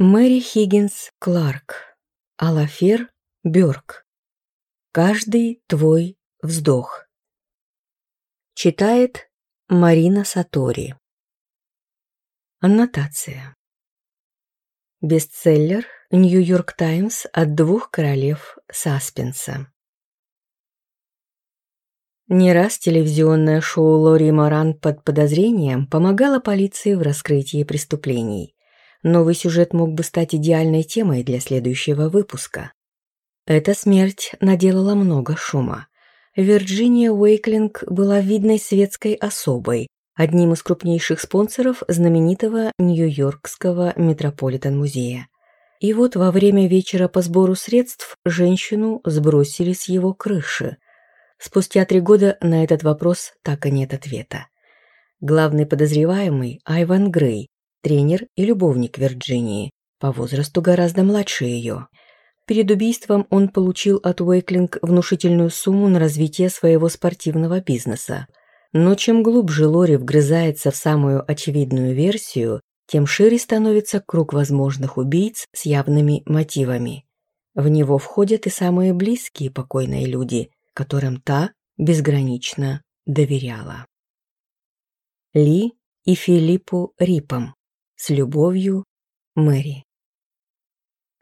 Мэри Хиггинс Кларк. Алафер Бёрк. Каждый твой вздох. Читает Марина Сатори. Аннотация. Бестселлер «Нью-Йорк Таймс» от двух королев Саспенса. Не раз телевизионное шоу Лори Маран под подозрением помогало полиции в раскрытии преступлений – Новый сюжет мог бы стать идеальной темой для следующего выпуска. Эта смерть наделала много шума. Вирджиния Уэйклинг была видной светской особой, одним из крупнейших спонсоров знаменитого Нью-Йоркского Метрополитен-музея. И вот во время вечера по сбору средств женщину сбросили с его крыши. Спустя три года на этот вопрос так и нет ответа. Главный подозреваемый – Айван Грей, тренер и любовник Вирджинии, по возрасту гораздо младше ее. Перед убийством он получил от Уэйклинг внушительную сумму на развитие своего спортивного бизнеса. Но чем глубже Лори вгрызается в самую очевидную версию, тем шире становится круг возможных убийц с явными мотивами. В него входят и самые близкие покойные люди, которым та безгранично доверяла. Ли и Филиппу Рипам. С любовью, Мэри.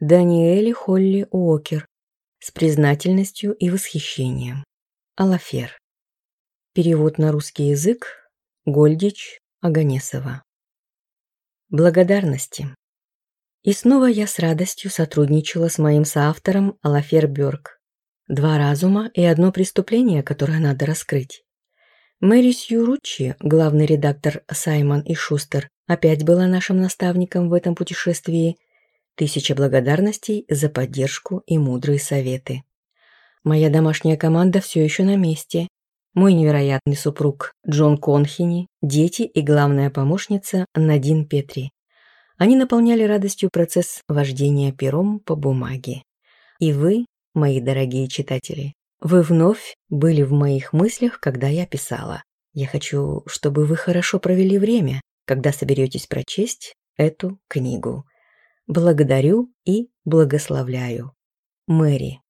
Даниэль Холли Уокер. С признательностью и восхищением. Алафер. Перевод на русский язык. Гольдич Аганесова. Благодарности. И снова я с радостью сотрудничала с моим соавтором Алафер Бёрк. Два разума и одно преступление, которое надо раскрыть. Мэри Сью Руччи, главный редактор Саймон и Шустер, опять была нашим наставником в этом путешествии. Тысяча благодарностей за поддержку и мудрые советы. Моя домашняя команда все еще на месте. Мой невероятный супруг Джон Конхини, дети и главная помощница Надин Петри. Они наполняли радостью процесс вождения пером по бумаге. И вы, мои дорогие читатели, вы вновь были в моих мыслях, когда я писала. Я хочу, чтобы вы хорошо провели время, когда соберетесь прочесть эту книгу. Благодарю и благословляю. Мэри.